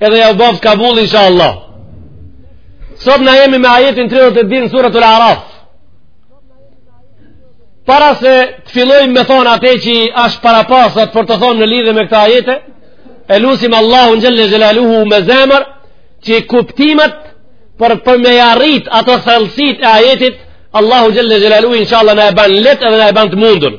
Edhe jau bëftë kabul, insha Allah. Sot ne jemi me ajetin 32 në suratul Araf. Para se të fillojmë me thonë ate që ashtë parapa sot për të thonë në lidhe me këto ajete, e lusim Allahun xhele xhelaluhu me zemër, që kuptimet për për me i arrit ato thellësitë e ajetit, Allahu xhele xhelaluhu, inshallah, na e ban lehtë edhe na e ban të mundurë.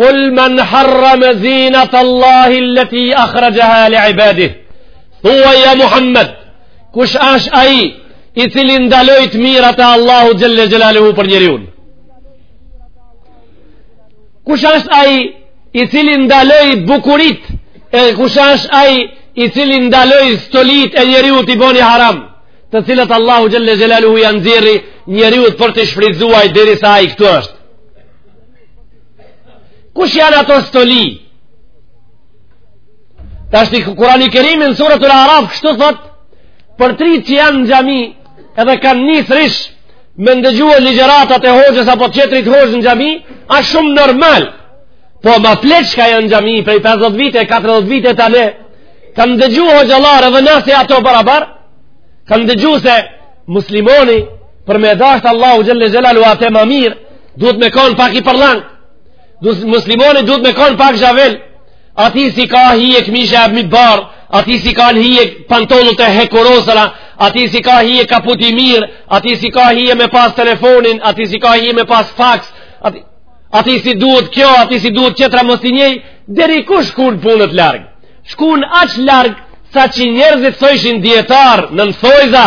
Kul men harrame zinatallahi leti ahraxha li ibadih. Thua ja Muhammed, kush ash ai i cili ndaloi t'mirat e Allahut xhele xhelaluhu për njeriun. Kush ash ai i cili ndaloi bukuritë e kush ash ai i cili ndaloi stolitë e njeriut i boni haram të cilat Allahu xhele xhelaluhu ia nxirri njeriut për t'i shfrytëzuar derisa ai këtu është Kush janë ato stoli? Tashti Kurani Kerimi në suretul Araf, kështu thot, për t'rit që janë në xhami, edhe kanë nis rish me ndëgjua ligjëratat e hoxhës apo qetrit hoxhë në xhami, ash shumë normal. Po ma pleq çka janë në xhami, prej 50 vite, 40 vite tanë kanë ndëgjua hoxhallarë edhe nëse ato barabar, kanë ndëgjua se muslimoni, Për me dasht Allahu xhele xhelaluhu atë më mirë, duhet me konë pak i përllang. Muslimoni duhet me konë pak zhavel. Atij s'i ka hije këmisha kibar, atij s'i ka hije pantollt e hekurosura, atij s'i ka hije kaputi i mirë, atij s'i ka hije me pas telefonin, atij s'i ka hije me pas fax, atij, atij s'i duhet kjo, atij s'i duhet qetra, mos t'i njej, deri ku shkun punët larg. Shkun aq larg saqë njerëzit thojshin dijetarë nën thojza,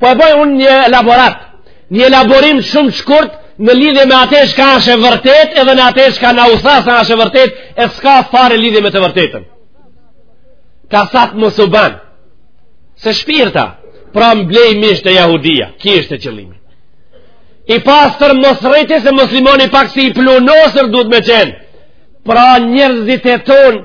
Po e bëj unë një elaborat, një elaborim shumë shkurt në lidhje me atë çka është e vërtet edhe në atë çka na u tha se është e vërtet e s'ka fare lidhje me të vërtetën. Ka thatë mos u ban. Se shpirta, problem ishte jahudia, ky ishte qëllimi. I pastër mos rri ti se muslimoni pak si i plunosur duhet me qenë. Pra njerëzit e tonë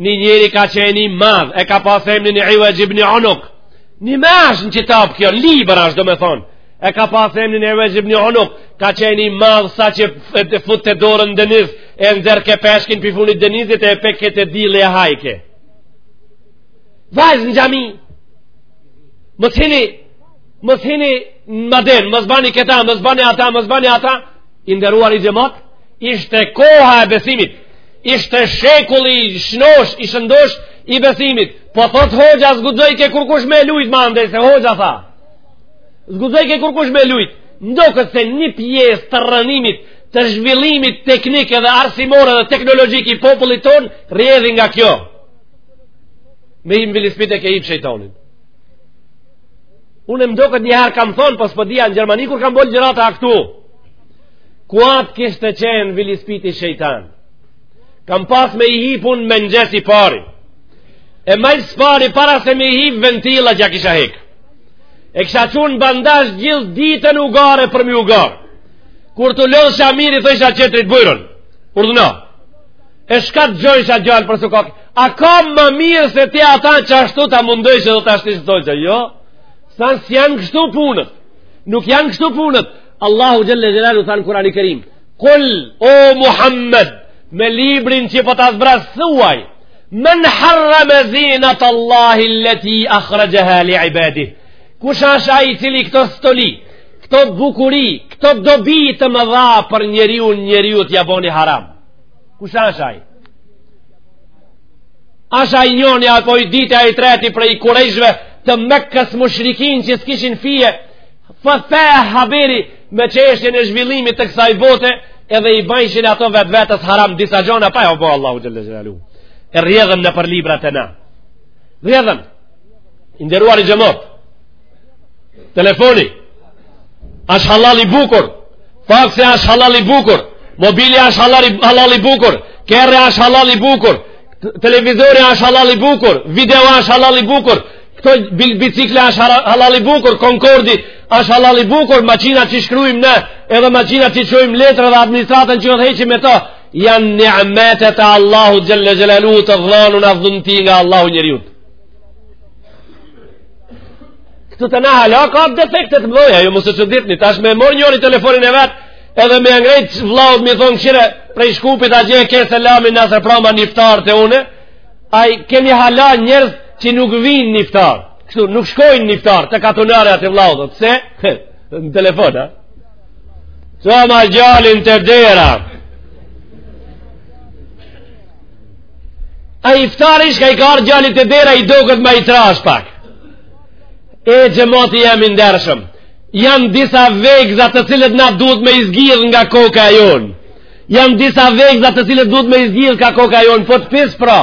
Një njeri ka qenë i madh, e ka pas emrin Iuexh Ibn Unuk. Nime ash në qitap kjo, në libër asht domethon. E ka pas emrin Iuexh Ibn Unuk, ka qenë i madh saqë e futte dorën në deniz, e nxerrke peshkin pi funit denizit e pekke te dilli e hajke. Vaz në xhami. Mos hini, mos hini në maden, mos bani këta, mos bani ata, mos bani ata. I nderuari xhamat, ishte koha e besimit. Ishte shekulli i shnosh, i shëndosh, i besimit. Po thot hoxha, s'guxojke kurkush me lujt, mandej se hoxha tha. S'guxojke kurkush me lujt. M'doket se një pjesë të rrënimit, të zhvillimit teknike dhe arsimore dhe teknologjik i popullit tonë, rrjedhin nga kjo. Me hip n'vilispit e ke hip shejtanin. Unë m'doket njëherë kam thonë, po s'po di a në Gjermani, kur kam bo ligjërata a këtu. kuat kishte qenë vilispiti shejtan kam pas me i hipun me në gjesi pari e majtë së pari para se me i hip ventilat ja kisha hek e kisha çu në bandazh gjithë ditën ugare përmi ugare kur të lodhsha mirë i thojsha tjetrit bujrum urdhëno e shka të gjojnë shka gjallë për së kokë, a ka më mirë se ti ata që ashtu të mundoj që do të ashtu të dojnë që, jo, se s'janë kështu punët, nuk janë kështu punët, Allahu xhelle xhelaluhu tha në Kurani Kerim, Kul, o Muhammed, me librin që po ta zbres thuaj, men harrame zinat Allahi leti akhraxha li ibadih, kush asht ai i cili këto stoli, këto bukuri, këto dobi të mëdha për njeriun njeriut ja boni haram. Kush asht ai? Asht i njoni apo i dyti a i treti prej kurejshve të Mekës mushrikin që s'kishin fije, Fije haberi me çështjen e zhvillimit të kësaj bote edhe i bajshin ato vetvetes haram disa gjona pa ja bo Allahu xhelle xhelaluhu e rrjedhën nëpër libra te na rrjedhën i nderuari xhemat telefoni asht hallall i bukur faksi asht hallall i bukur mobili asht hallall i bukur kerri asht hallall i bukur televizori asht hallall i bukur video asht hallall i bukur Këto bicikla është hallall i bukur, Concordi është hallall i bukur, maqina që shkruajmë ne, edhe maqina që çojmë letra dhe administratën që udhëheqim me to, janë ni'mete të Allahut xhelle xhelaluhu të dhëna në dhunti nga Allahu njeriut. Këtu te na hala ka defekte të mëdha, ju mos u çuditni, tash me marr njëri telefonin e vet, edhe me i ngrejt vllaut me i thon këshire prej Shkupit atje ke selamin nesër prama n'iftar te unë. Ai kemi hala njerëz që nuk vijnë në iftar. Kështu nuk shkojnë në iftar te katunari a te vllau. Pse? Në telefon, a? Çoma gjalin te dera. Ai iftari shka i ka ardh gjali te dera i doket ma i trash pak. E xhemati jem i ndershëm. Janë disa vegza të cilat na duhet me i zgidh nga koka jonë. Jan disa vegza të cilët duhet me i zgjidh ka koka jonë, po të pis pra.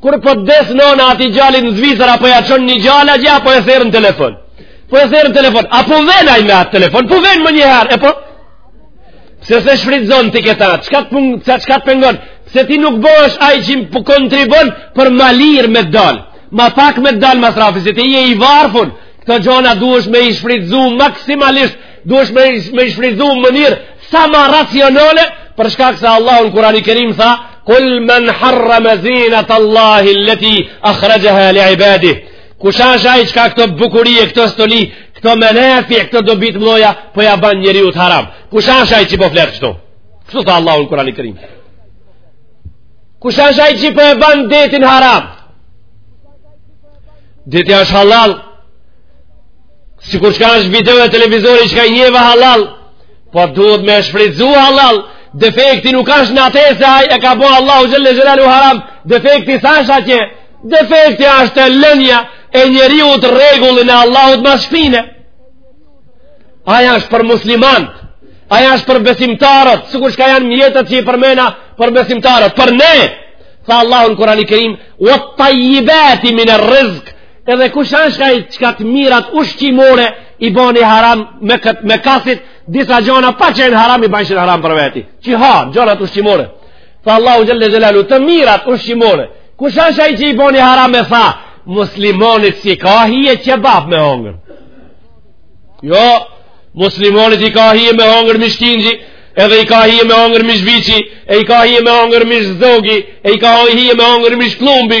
Kur po të des nona atij djalit në Zvicër, a po ja çon një gjalla gja, a po e thërret në telefon. Po e thërret në telefon, a po vjen aj me atë telefon, po vjen menjëherë, e po... Pse s'e shfrytzon ti këta, çka të, pung, ça, çka të pengon, pse ti nuk bohesh aj që po kontribon për ma lirë me dalë. Ma pak me dalë masrafi, se ti je i varfun, këto gjona duhesh me i shfrytzu maksimalisht Duhesh me, me i shfrytzu në mënyrë sa ma racionale, për shkak se Allahu në Kurani Kerim tha, kul men harrame zinat Allahi leti akhrejaha li ibadi. Kush asht aj çka këto bukuri e këto stoli, këto menefi, këto dobit mdoja, po ja ban njeriut haram. Kush asht aj që po flet këto? Kështu tha Allahu në Kurani Kerim. Kush asht aj që po e ban detin haram? Deti është halal, sikur çka është video e televizori çka jeva halal po duhet me e shfrytzu halal defekti nuk është në atë se aj e ka bo Allahu xhelle xhelalu haram defekti s'është atje defekti është e lënja e njeriut rregullin e Allahut mas shpine ajo është për muslimant ajo është për besimtarët sikur çka janë mjetet që i përmena për besimtarët për ne tha Allahu në Kurani Kerim uet-tajjibati miner-rizk Edhe kush është ai çka të mirat ushqimore i boni haram me kët mekasit disa gjona pa qenë haram i bajshin haram për veti. Çi ha gjona ushqimore. Tha Allahu xhelle xhelalu të mirat ushqimore. Kush është ai që i boni haram e tha muslimonit s'i ka hije qebap me hongër. Jo, muslimonit i ka hije me hongër mish kinxhi, edhe i ka hije me hongër mish viçi, e i ka hije me hongër mish zogi, e i ka hije me hongër mish pllumbi,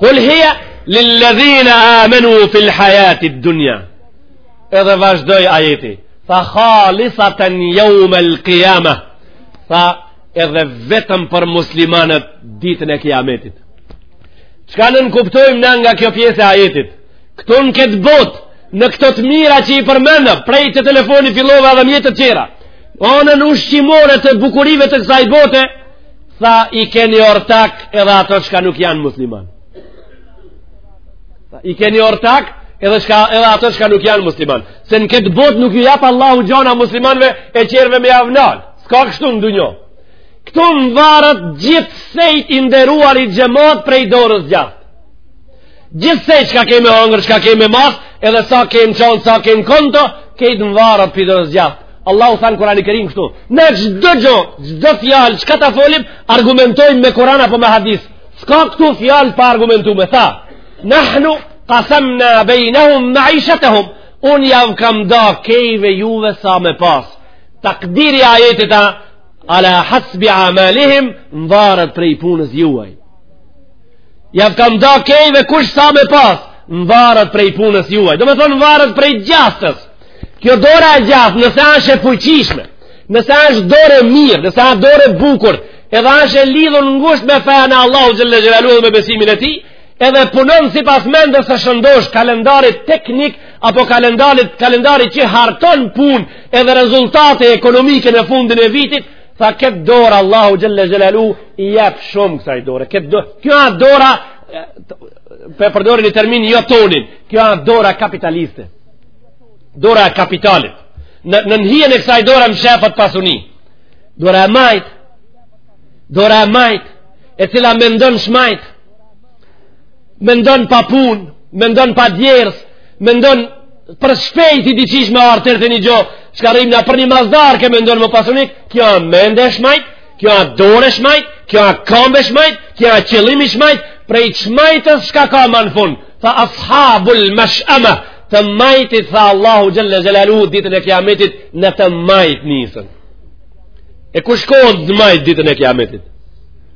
Kul hija lillëdhina amenu fil hajatit dunja. Edhe vazhdoi ajeti. Tha khalisatën jaumel kijama. Tha edhe vetëm për muslimanët ditën e kiametit. Çka nënkuptojmë ne nga kjo pjesë e ajetit? Këtu në këtë botë, në këto të mira që i përmenda, prej te telefoni fillova dhe mjetet tjera, onën ushqimore të bukurive të kësaj bote, Tha i keni ortak edhe ato çka nuk janë musliman. Tha i keni ortak edhe, çka, edhe ato çka nuk janë musliman. Se në këtë botë nuk ju jap Allahu gjona muslimanve e tjerve me jav nal. S'ka kështu në dunjo. Këtu mvaret gjithë send i nderuari xhemat prej dorës djathtë. Gjithsej çka kemi hëngër, çka kemi mas, edhe sa kemi çon, sa kemi konto, krejt mvaret prej dorës gjathtë. Allahu tha në Kurani Kerim kështu. Ne çdo gjo, çdo fjalë, çka ta folim, argumentojmë me kuran apo me hadis. S'ka këtu fjalë pa argumentu me tha. Nahnu kasemna bejnehum maishetehum. Unë jav kam da kejve juve sa me pas. Takdiri ajetit a, ala hasbi amalihim, mvaret prej punës juaj. Jav kam da kejve kush sa me pas, mvaret prej punës juaj. Domethonë mvaret prej gjathtës. Kjo dora e gjathtë, nëse asht e fuqishme, nëse asht dorë e mirë, nëse asht dorë e bukur, edhe asht e lidhun ngusht me fenë e Allahut xhele xhelaluhu edhe me besimin e tij, edhe punon sipas mendes së shëndoshë kalendarit teknik apo kalendarit, kalendarit që harton punë edhe rezultate ekonomike në fundin e vitit, Tha këtë dorë Allahu Xhele Xhelaluhu i jep shumë kësaj dore. Këtë dorë, kjo a dora, po e përdorim ni termin jo tonin, kjo a dora kapitaliste. Dora e kapitalit. Nën, nën hijen e kësaj dore mshefet pasuni. Dora e majtë, dora e majtë, e cila mendon shmajtë, Mendon pa punë, mendon pa djersë, mendon për shpejti diçysh me ardhë te një gjo, çka rrim nga për një masdarke mendon më pasanik, kjo a mende e shmajtë, kjo a dorë e shmajtë, kjo a kombë e shmajtë, kjo a qëllim i shmajtë, prej shmajtës s'ka ka ma në fund, tha ashabul mash'ama, të majtit, tha Allahu xhele xhelaluhu, ditën e kiametit, në të majt nisen. E ku shkohet të majt ditën e kiametit?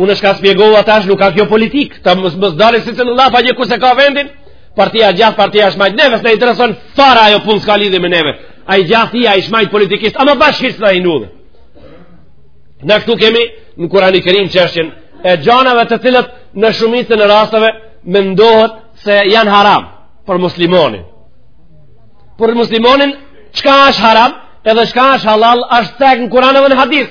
Unë është ka spjegova tash nuk ka kjo politikë, ta mos dalë si të në lafa një ku se ka vendin, partia gjathtë, partia e shmajtë, neve s'na intereson fare ajo punë s'ka lidhje me neve, a i gjathtë, a i shmajtë politikisht, ama bash s'na hin n'udhë. Ne këtu kemi në Kurani Kerim çështjen e gjanave të cilat në shumicën e rasteve mendohet se janë haram për muslimonin. Për muslimonin, çka është haram edhe çka është hallall është cek në Kuran edhe në hadith,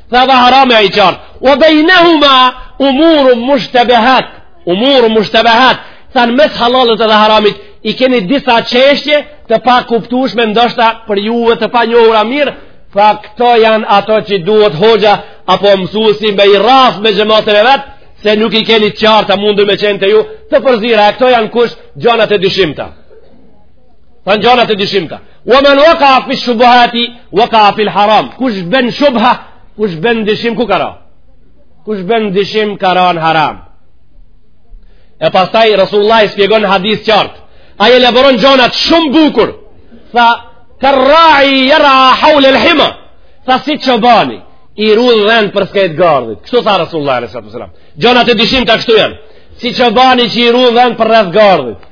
Dhe dhe harami a i qartë. Ue bejnehuma umurun mushtebihat. Umurun mushtebihat. Tha në mes hallallit dhe haramit, i keni disa çështje të pakuptushme ndoshta për juve të panjohura mirë, tha këto janë ato që duhet hoxha apo mësusi me i rrah me xhematin e vet, se nuk i keni qartë a munden me qenë te ju, të përzira, e këto janë kush gjonat e dyshimta. Pra në gjanat e dyshimta. We men weka'a fi shubuhati, weka'a fil haram. Kush bjen n'shubha, kush bjen n'dyshim ku ka ra? Kush bjen n'dyshim ka ra në haram? E pastaj, Resulullahi shpjegon në hadith qartë. Ai i elaboron gjanat shumë bukur. Tha, kerra'i jer'a haulel hima. Tha si çobani, i run dhent për skajt gardhit. Kështu tha Resulullahi, gjanat e dyshimta kështu janë. Si çobani që i run dhent përreth gardhit.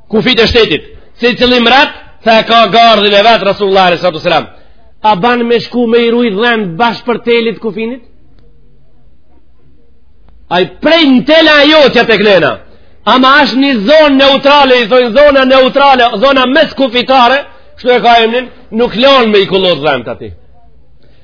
kufit e shtetit, secili mret, tha e ka gardhin e vet Resulullahi alejhi salatu wesselam. A ban me shku me i rujt dhent bash për telit të kufinit? Ai prej n'tela e jotja tek e kndena, ama është një zonë neutrale, i thonë zona neutrale, zona meskufitare, kështu e ka emnin, nuk lanë me i kullot dhent aty.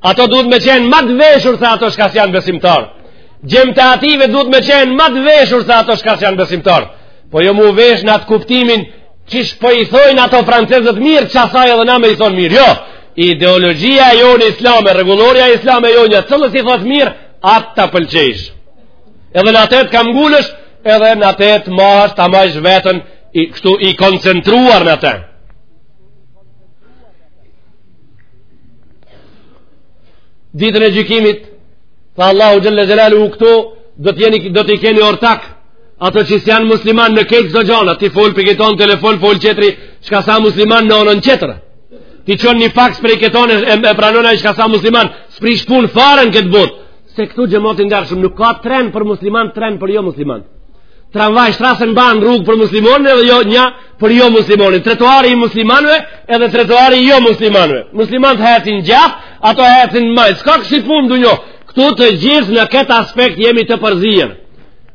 Ato duhet me qenë ma të veshur se ato çka s'janë besimtar. Djemtë e atyve duhet me qenë ma të veshur se ato çka s'janë besimtar. Po jo me u vesh në atë kuptimin qysh po i thojnë ato francezët mirë, qasaj edhe na me i thonë mirë. Jo, ideologjia e jonë islame, rregullorja islame e jona cilës i thotë mirë, atë ta pëlqesh. Edhe në atë të kambëngulësh, edhe në atë ta majsh, ta majsh veten i, kështu, i koncentruar në atë. ditën e gjykimit tha Allahu xhel-le xhelaluhu këtu do t'i keni, do t'i keni ortak ato që s'janë musliman në kët dynja ti fol prej këtu n'telefon fol tjetri çka s'a musliman në anën tjetër ti çon një faks prej këtu e, e, e pranon ai çka s'a musliman s'prish pun fare në këtë botë se këtu xhemat i dashun nuk ka tren për musliman tren për jo musliman tramvaj shtrasenban rrug për muslimonë dhe jo një për jo muslimonin, trotuari i muslimanëve edhe trotuari i jo muslimanëve. Muslimanët hecin djathtë, ato hecin majtë. S'ka kësi punë n'dynja? Këtu të gjithë në këtë aspekt jemi të përzier.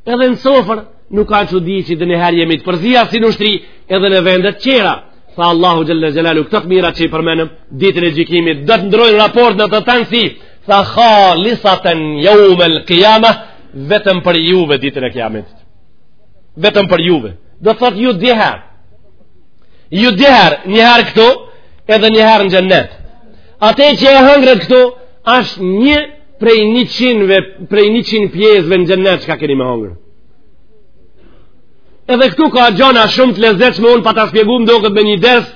Edhe në sofrë, nuk ka çudi që ndonjëherë jemi të përzier si në ushtri edhe në vendet tjera. Tha Allahu Xhel-le Xhelaluhu, këto të mira që i përmenëm, ditën e gjykimit, do të ndrrojnë raport në tanësi, tha khalisaten jaumel kijame, vetëm për juve ditën e kijamit. vetëm për juve do thotë ju dy herë ju dy herë njëherë këtu edhe njëherë në xhennet ate që e hëngret këtu është një prej njëqindve prej njëqind pjesve në xhennet çka keni me hongër edhe këtu ka gjona shumë të lezetshme unë pa ta shpjegu mëdo këtë me një ders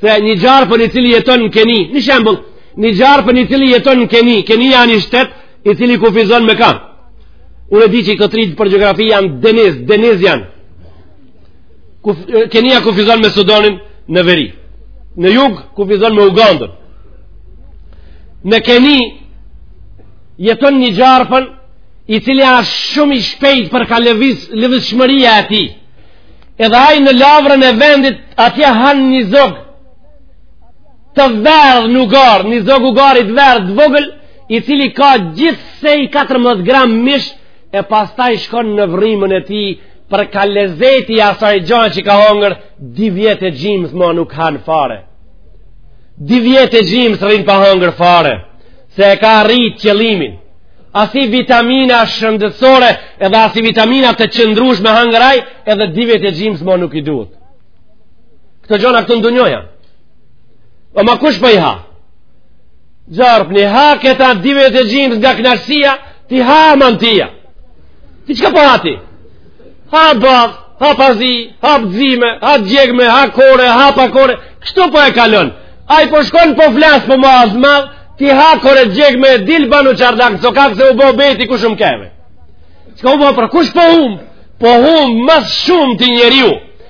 se një ngjarje për një i cili jeton në Keni një shembull një ngjarje për një i cili jeton në Keni Kenia asht një shtet i cili kufizon me ka Unë e di që këto tretë për gjeografi janë Deniz, Deniz janë. Kuf, Kenia kufizon me Sudanin në veri. Në jug kufizon me Ugandën. Në Keni jeton një gjarpën i cili është shumë i shpejtë për ka lëviz, lëvizshmëria e tij. Edhe ai në lavrën e vendit atje han një zog. të verdhë ugari, një zog ugari të verdhë të vogël, i cili ka gjithsej 14 gram mish, e pastaj shkon në vrimën e tij, për ka lezeti i asaj gjane që ka hangër, dy vjet e gjymës ma nuk han fare. Dy vjet e gjymës rrin pa hangër fare, se e ka arrit qëllimin. Asi vitamina shëndetësore edhe asi vitamina të qëndrueshme hangër ai, edhe dy vjet e gjymës ma nuk i duhet. Këto gjana këto n'dynjaja. Ama kush po i ha? Gjarpni ha këta dy vjet e gjymës nga knaqsia, ti ha mantia. Ti çka po ha ti? Ha bëth, ha pazi, ha bëzime, ha djegme, ha kore, ha pa kore. Kështu po e kalon. Ai po shkon po flas po ma azma, ti ha kore djegme, dil banu çardak, sokak se u bo beti ku shumë keve. Çka u bo, po kush po humb? Po humb ma s'shumti ti njeriu.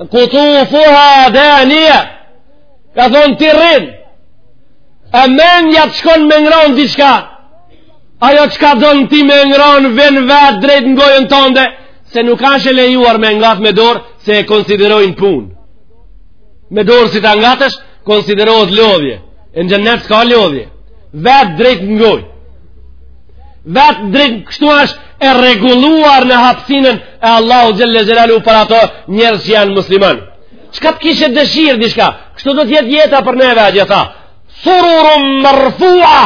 Kutufuha danija, ka thonë ti rrin, e menja të shkon me ngron diçka, ajo çka don ti me ngron vjen vetë drejt në gojën tënde, se nuk asht e lejuar me ngat me dorë, se e konsiderojnë punë. Me dorë si ta ngatësh, konsiderohet lodhje. E në xhenet s'ka lodhje. Vetë drejt në gojë. Vetë drejt kështu është e rregulluar në hapësirën e Allahu xhel-le xhelaluhu për ato njerëz që janë muslimanë. Çka të kishe dëshirë diçka? Kështu do t'jetë jeta për neve a gjitha. Sururun merfua,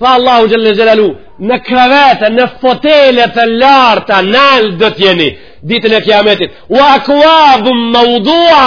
tha Allahu xhel-le xhelaluhu, në krevete, në fotele të larta, nalt do t'jeni, ditën e kijametit. Ue ekuabun meudua,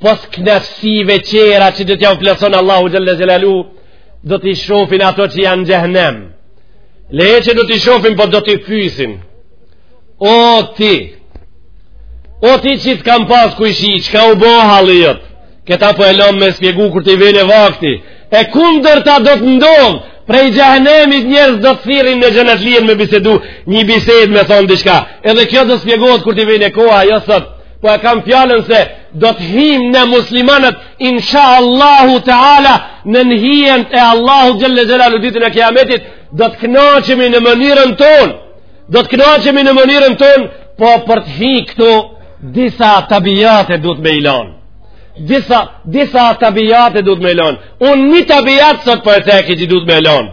pos knaqsive tjera që do t'jau plotson Allahu xhel-le xhelaluhu do t'i shofin ato që janë n'xhehnem le e që do t'i shofin po do t'i pysin o ti o ti që t'kam pas kojshi çka u bo hali jot këta po e lom me spjegu kur t'i vjen vakti e kundërta do t'ndodh prej xhehnemit njerëz do t'thirrin me xhenetlien me bisedu një bised me thonë diçka edhe kjo do spjegohet kur t'i vjen koha jo sot po e kam fjalën se do të him ne muslimanët inshallahu Teala nën hijen e Allahu xhel-le xhelaluhu ditën e kijametit do të knaqemi në mënyrën tonë do të knaqemi në mënyrën tonë po për të hi këtu disa tabijate duhet me i lan disa, disa tabijate duhet me i lan unë një tabijat sot po e teki që duhet me e lan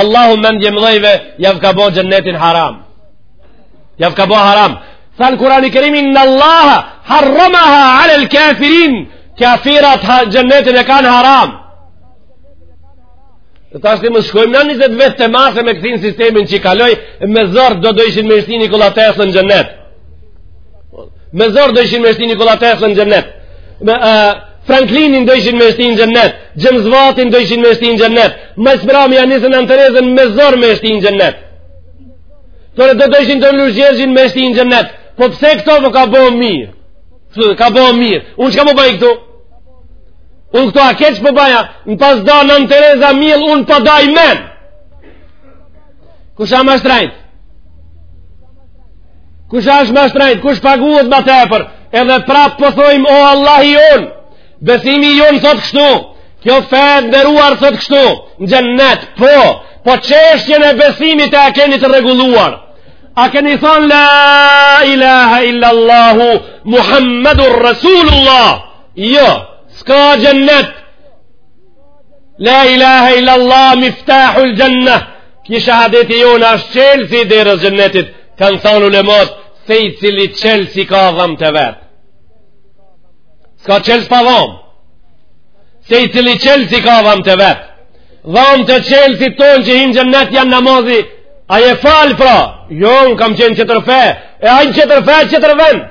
Allahu mendjemëdhejve jav ka bo xhennetin haram jav ka bo haram tha në Kurani Kerim inn Allaha harramaha alel kafirin kafirat xhennetin e kanë haram dhe tashti me shkojmë në njëzet vetë të masë me kthi në sistemin që i kaloj me zor do dojshin me shti Nikola Teslën xhennet Me zor dojshin me shti Nikola Teslën xhennet. Me, uh, Franklinin dojshin me shti në xhennet. James Wattin dojshin me shti në xhennet. Ma së mrami ja nisën Nan Terezën me zor me shti në xhennet. Tore do dojshin don Lush Gjergjin me shti në xhennet. Po pse këto po ka bo mirë? Këtu, ka bo mirë. Unë çka po bëj këtu? Unë këtu a keq po baj a? Në pas da Nan Tereza miell, unë pa po daj men. Kush a ma shtrejt? Kush është ma shtrejt, kush paguhet ma tepër? Edhe prap po thojm o Allahi jon. Besimi jon thot kështu. Kjo fe e nderuar thot kështu. Në xhennet, po, po çështjen e besimit a e keni të rregulluar. A keni thon la ilaha illa allah muhammedur rasulullah. Jo, s'ka xhennet. La ilaha illa allah miftahul xhenneh. Ki shahadeti jonë ashtë çelësi i derës xhennetit, kanë thanë ulemat, secili çelës i ka dhamtë e vet. S'ka çelës pa dham. Secili çelës i ka dhamtë e vet. Dhamtë e çelësit tonë që hin xhennet janë namazi, a je falë pra, jo, unë kam qenë n'tjetër fe, e hin n'tjetër fe, tjetër vend.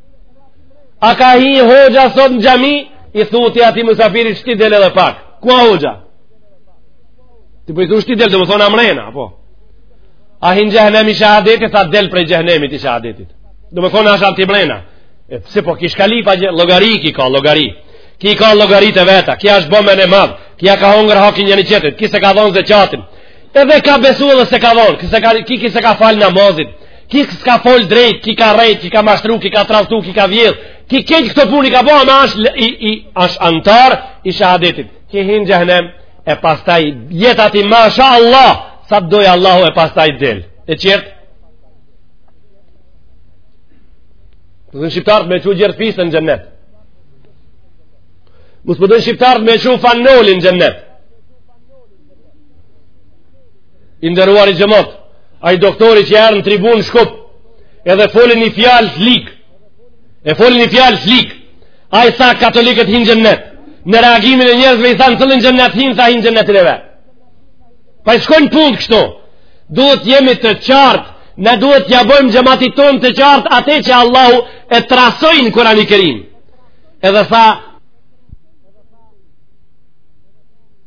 A ka hi hoxha sot në xhami, i thu ti atij musafirit shti del edhe pak. Ku a hoxha? Ti po i thu ti shti del e, domethonë a mrena, po. A hi në xhehnem i shahadetit, a del prej xhehnemit i shahadetit. Domethonë asht aty mrena. E pse po, kish kali pa gjë, llogari ki ka, llogari. Ki ka llogari të veta, ki ashtë bo mendjemadh, ki ja ka hongër hakin një tjetrit, ki s'e ka dhonë zeqatin. Edhe ka besu edhe s'e ka dhonë, ki s'e ka, ki, ki s'e ka falë namazin. Ki s'ka fol drejt, ki ka rejt, ki ka rrejt, ki ka mashtru, ki ka traftu, ki ka vjedh. Ki kejt këto puni ka bo, ama është i, i, është antar i shahadetit. Ki hinë gjahnem, e pastaj jetë ati ma sha Allah, sa të dojë Allahu e pastaj del. E qertë? Të dhe në shqiptarët me që gjërë fisë në gjennet. Musë përdojnë shqiptarët me që fanolin në gjennet. i nderuari xhemat ai doktori që erdh në tribunë Shkup edhe foli një fjalë t'lig e foli një fjalë t'lig ai tha katolikët hinë xhennet në reagimin e njerëzve i thanë n'cilin xhennet hinë tha hinë xhennetin e vet pa i shkojnë punët kështu duhet t'jemi të qartë ne duhet të ja bojmë xhematit tonë të qartë ate që Allahu e trajton Kurani Kerim edhe tha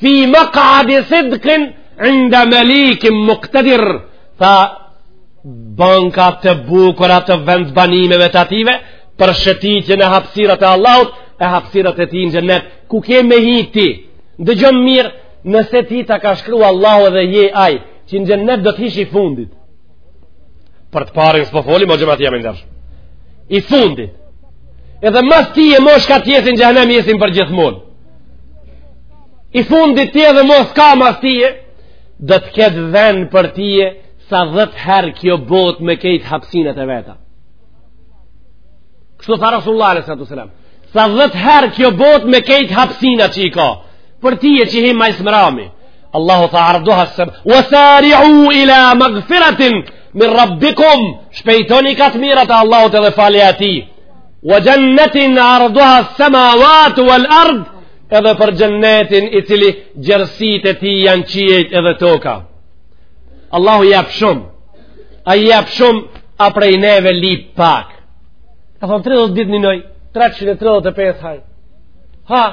fi mak'adi sidkin inda melikin muktedir tha banka të bukura të vendbanimeve të atyre për shëtitjen e hapsirat e Allahut e hapsirat e tij në xhennet ku ke me hi ti ndëgjomë mirë nëse ti ta ka shkru Allahu dhe je ai që në xhennet do të hish i fundit për të parin s'po folim o xhemat jam i ndërsh i fundit edhe mas tije mo s'ka t'jesin xhehnem jesin për gjithmonë i fundit ti je dhe mo s'ka mas tije do të ketë vend për tije sa dhët her kjo bot me kejt hapsinat e veta kështu tha Rasulullah alejhi salatu wassalam sa dhët her kjo bot me kejt hapsinat që i ka për tije që hi ma së mrami Allahu tha arduha sema wa sariu ila magfiratin min rabbikum shpejtoni ka të mirat e Allahut edhe falja e tij Wa jannatin arduha as-samawati wal-ard, edhe për xhennetin i cili gjerësitë e tij janë qiejt edhe toka. Allahu jep shumë. Ai jep shumë a prej neve lyp pak. Ka thon 30 ditë ninoj, 335 haj. Ha.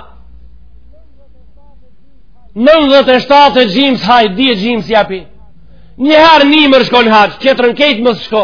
97 e gjyms haj, 2 e gjyms japi. Një herë n'ymër shko n'haxh, tjetrën kejt mos shko.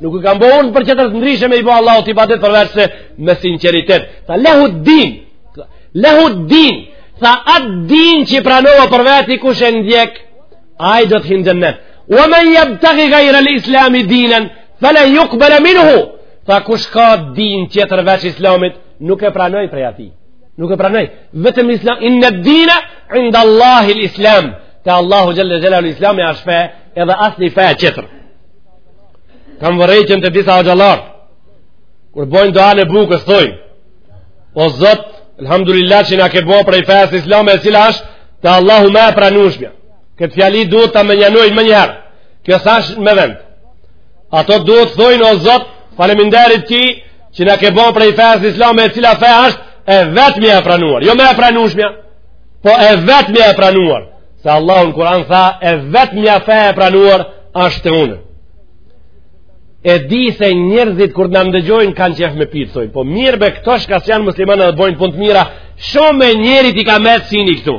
Nuk i kam bo unë për tjetër ndryshe me i bo Allahut ibadet përveç se me sinqeritet. Tha lehu din, lehu din, tha atë din që e pranova për veti kush e ndjek, ai do të hin xhennet. Ue men jebtegi gajrel islami dinen, felen jukbele minhu, tha kush ka din tjetër veç islamit, nuk e pranoj prej atij. Nuk e pranoj, vetëm islam, inned dina indallahil islam, te Allahu xhelle xhelalu islami asht fe, edhe asnjë fe tjetër. kam vërejtjen te disa hoxhallar kur bojnë duan e bukës thojnë o zot alhamdulillah që na ke bo prej fesë islame e cila është te Allahu më e pranushmja këtë fjali duhet ta mënjanojnë menjëherë kjo s'asht me vend ato duhet thojnë o zot faleminderit ty që na ke bo prej fesë islame e cila fe është e vetmja e pranuar jo më e pranushmja po e vetmja e pranuar Se Allahu në Kur'an tha e vetmja fe e pranuar asht. Unë e di se njerëzit kur na ndëgjojnë kanë qef me pyt, thojn, po mirë be këto çka s'janë muslimanë dhe bojnë punë të mira, shumë e njerit i ka me të sini këtu.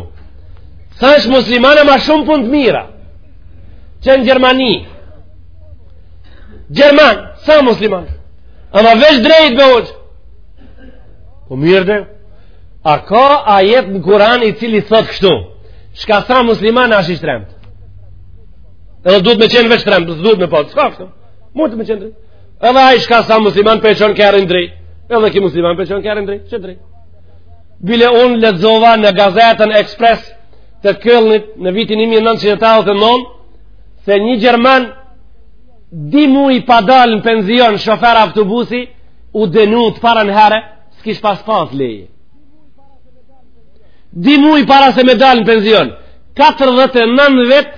S'asht musliman ama shumë punë të mira. Qe në Gjermani. Gjerman, s'a musliman. Ama veç drejt be hoxhë. Po mirë de, a ka ajet në Kur'an i cili thot kështu? Shka s'a musliman asht i shtremt. Edhe duhet me qenë veç shtremt, duhet me po. Ska kështu? Mund të me qenë drejt. Edhe ai shka s'a musliman po e çon kerrin drejt. Edhe ki musliman po e çon kerrin drejt. Që drejt? Bile unë lexova në gazetën Express të Këlnit në vitin 1989 se një gjerman di muj pa dal në penzion shofer autobusi u dënu të parën herë s'kish pas pas leje. di muj para se me dalë në penzion 49 vet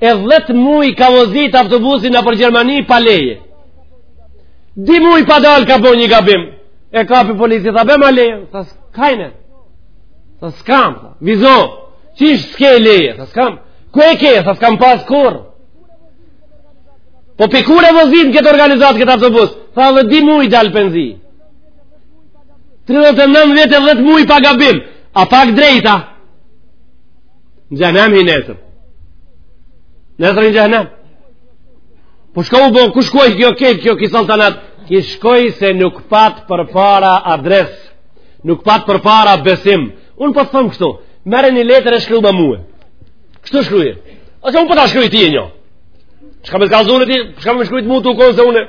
e 10 muj ka vozit autobusin nëpër Gjermani pa leje di muj pa dalë ka bo një gabim e kapi polici tha bema leje tha keine tha s'kam tha wieso qish s'ke leje tha s'kam ku e ke tha s'kam pas kurr po pi kur e vozit në këtë organizat këtë autobus tha edhe di muj dal penzion 39 vjet e 10 muj pa gabim A pak drejta Në xhehnem hi nesër Nesër në xhehnem Po shka u bo, ku shkoj kjo krejt, kjo ki saltanat Ki shkoj se nuk pat përpara adres Nuk pat përpara besim Unë po të thom kështu Merre një letër e shkruma mu Kështu shkruje A qe unë po ta shkruj ti e një Shka me të kallzu ti Shka me shkrujt mu tu kon se une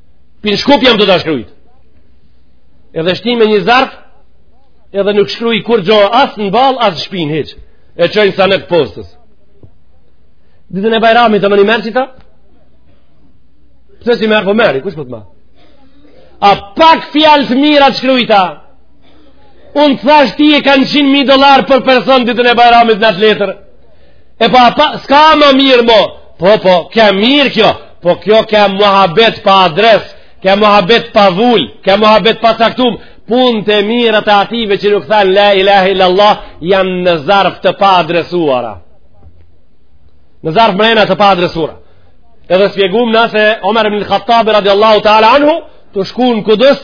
Pi n'Shkup jam do ta shkruj. Edhe shtij me një zarf, edhe nuk shkruj kurgjo as në ball as në shpinë hiç. E çoj në sandëk të postës. Ditën e Bajramit të më një merr qita? Pse s'e merr po merr, kush po ta marr? A pak fjalë të mira të shkrujta? Unë të thash ti e ka 100.000 dolarë për person ditën e Bajramit në atë letër. E po, po s'ka ma mirë mo. Po, po, ka mirë kjo. Po kjo ka muhabet pa adres, ka muhabet pa vul, ka muhabet pa caktum. Punt e mira të ative që nuk thanë la ilahe illallah janë në zarf të paadresuara. Në zarf mrena të paadresuara. Edhe shpjegum na se Omer ibn Khattab radiallahu ta'ala anhu tu shku në Kudës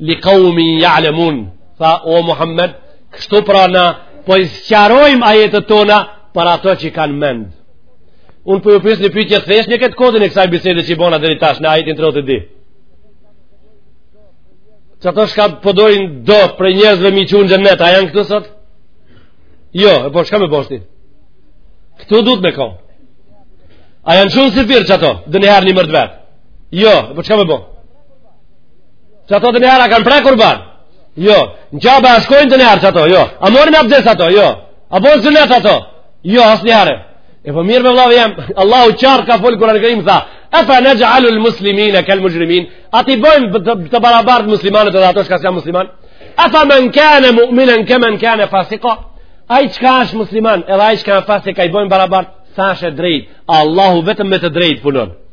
li kaumi ja'lemun tha o Muhammed kështu pra na po i sqarojmë ajetet tona për ato që kanë mend unë po ju pys një pytje tash në këtë kodin e kësaj bisede që i bona dhe tash në ajetin 32 që ato shka po dojnë po do prej njerzve mi çu në xhennet a janë këtu sot? jo, e po shka me boshti? këtu du të me ka a janë qunë si firë që ato dhe njëherë një mërdë vetë jo, e po shka me boshti? Që ato ndonjëherë a kanë pre kurban? Jo. Në Qabe a shkojnë ndonjëherë që ato? Jo. A marrin abdes ato? Jo. A bojnë sunnet ato? Jo, asnjëherë. E po mirë more vllau jem, Allahu qartë ka folë n'Kurani kerim, tha, e fe nexhalul muslimine kel muxhrimin, a t'i bojmë të, të barabartë muslimanët edhe ato çka s'janë musliman? E fe men kane mu'minen, ke men kane fasika? Ai çka është musliman, edhe ai çka ë fasik, a i bojmë barabartë, s'është e drejtë, Allahu vetëm me të drejtë punon.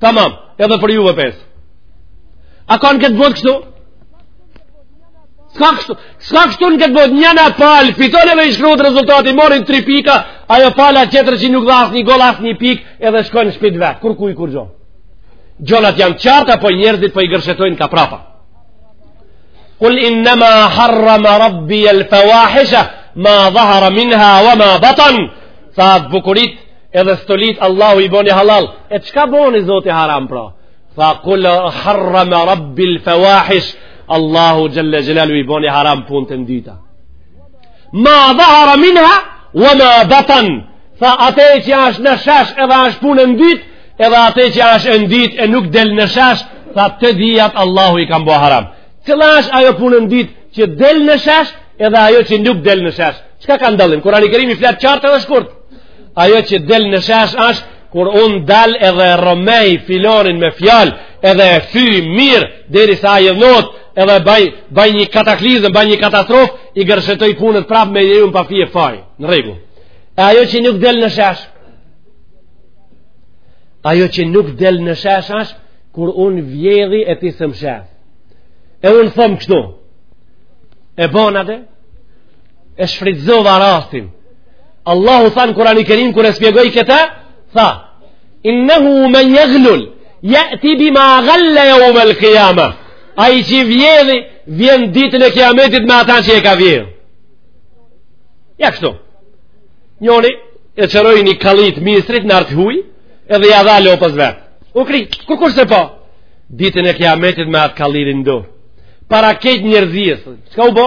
Tamam, edhe për juve pes. A ka në këtë botë kështu? S'ka kështu, s'ka kështu në këtë botë njëna palë, fiton edhe i shkruhet rezultati, marrin tri pika, ajo pala tjetër që nuk dha asnjë gol, asnjë pikë, edhe shkojnë në shpi t'vet, kurkuj kurgjo. Gjonat janë qarta, po njerëzit po i gërshetojnë ka prapa. Kul innama harrama rabbijel fawahisha, ma dhahara minha wa ma batan, tha bukuritë, edhe stolitë Allahu i boni hallall e çka boni zoti haram pra tha kul harrama rabbil fawahish Allahu xhelle xhelaluhu i boni haram punët e ndita ma dhahara minha wa ma batan tha ate që ashtë në shesh edhe ashtë punë e ndit edhe ate që ashtë e ndit e nuk del në shesh tha të dyjat Allahu i kam bo haram cila është ajo punë e ndit që del në shesh edhe ajo që nuk del në shesh çka ka ndallim kurani kerim flet qartë edhe shkurtë ajo që del në shesh është kur unë dal edhe rrëmej filanin me fjalë edhe e fy mirë derisa ajo not edhe baj, baj një kataklizëm baj një katastrofë i gërshetoj punët prapë me unë pa fije faj në rregull e ajo që nuk del në shesh ajo që nuk del në shesh është kur unë vjedhi e ti s'më sheh e unë thom kështu e bona dhe e shfrytëzova rastin Allahu tha në kurani kerim kur e shpjegoi këta tha innehu men jaglul ja'ti bima galle jeumel kijama ai që vjedhi vjen ditën e kiametit me ata që e ka vjedh ja kështu njoni e qëroi një kalli t'misrit në arë t'huj edhe ja dha lopës vet u kry, kurkush s'e pa ditën e kiametit me atë kallirin n'dorë para krejt njerëzisë çka u bo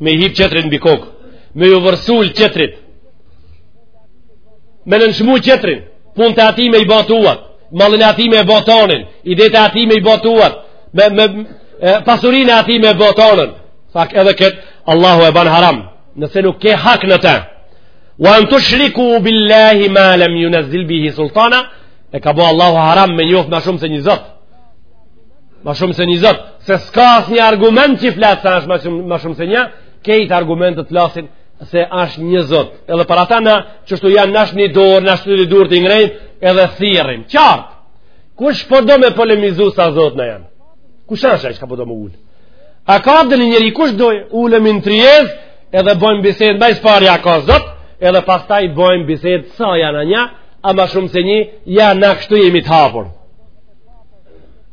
me i hip qetrit mbi kokë me ju vërsul qetrit me nënçmu qetrin punët e atij me i bo tuat mallin e atij me e bo tonin idetë e atij me i bo tuat me, me pasurinë e atij me e bo tonen tha edhe këtë Allahu e ban haram nëse nuk ke hak në te wa en tushriku billahi ma lem junezzil bihi sultana e ka bo Allahu haram me njof ma shumë se një zot Ma shumë se një zot, se s'ka asnjë argument që flet se asht ma shumë, ma shumë se një, krejt argumentet flasin se është një zot. Edhe për ata në qoftë se janë nesh një dorë, nesh një dorë të ngrejnë, edhe thirrin. Qartë, kush po do me polemizu sa zotna janë? Kush është ai që po do me u ulë? A ka edhe një njeri kush do ulemi në tryezë, edhe bojmë bisedë, ma së pari a ka zot, edhe pastaj bojmë bisedë sa janë a një, a ma shumë se një, ja në kështu jemi të hapur.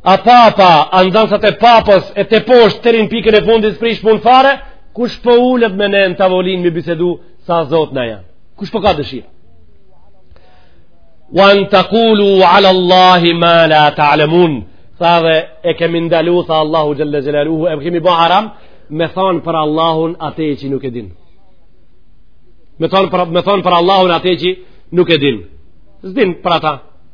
a papa, a nëndhansat e papës, e teposhtë deri n'pikën e fundit s'prish punë fare, kush po ulet me ne në tavolinë me bisedu sa zotna janë? Kush po ka dëshirë? Wa en tekulu ala Allahi ma la ta'lemun, tha dhe e kemi ndalu, tha Allahu xhelle xhelaluhu, e kemi bo haram, me thonë për Allahun ate që nuk e din. Me thonë për, me thonë për Allahun ate që nuk e din. S'din për ata.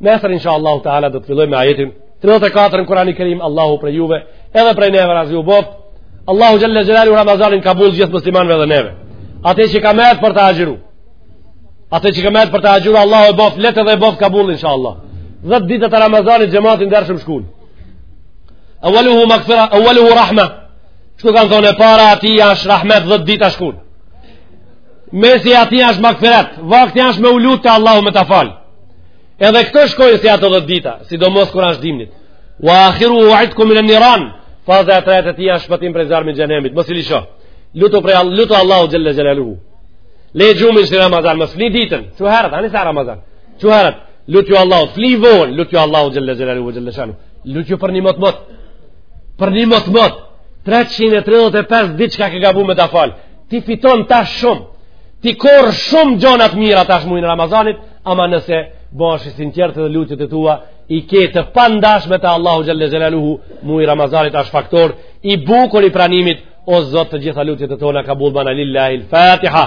Nesër insha Allahu Teala do të fillojmë me ajetin 34 në Kur'ani Kerim, Allahu për juve, edhe për neve razi u boft. Allahu xhalla xhelaluhu Ramazanin kabul gjithë muslimanëve dhe neve. Ate që ka met për të agjëru. Ate që ka met për të agjëru, Allahu e boft lehtë dhe e boft kabul insha Allah. 10 ditë të Ramazanit xhemat i ndershëm shkun. Awaluhu maghfira, awaluhu rahma. Si u kanë thonë e para e tij asht rahmet 10 ditë shkun. Mesi i tij asht maghfirat, vakti asht me u lut te Allahu me ta falë. Edhe këto shkojnë si ato 10 dita, sidomos kur është dimni. Wa akhiruhu itkun min an-niran. Faza e tretë e tij është shpëtim prej zjarmit xhehenemit. Mos i lisho. Lutu prej Allah, lutu Allahu xhalla xhelaluhu. Le gjumin si Ramazan, mos fli ditën. Çohu herët, ani s'a Ramazan. Çohu herët. Lutu Allahu, fli von, lutu Allahu xhalla xhelaluhu xhalla shanu. Lutu për një mot mot. Për një mot mot. 335 ditë çka ke gabu me ta fal. Ti fiton tash shumë. Ti korr shumë gjona t'mira tash mujin Ramazanit. Ama nëse bahesh i sinqertë dhe lutjet e tua i ke të pandashme te Allahu xhelle xhelaluhu muji Ramazanit ashtë faktor i bukur i pranimit o zot të gjitha lutjet e tona kabul bana lillahi l-fatiha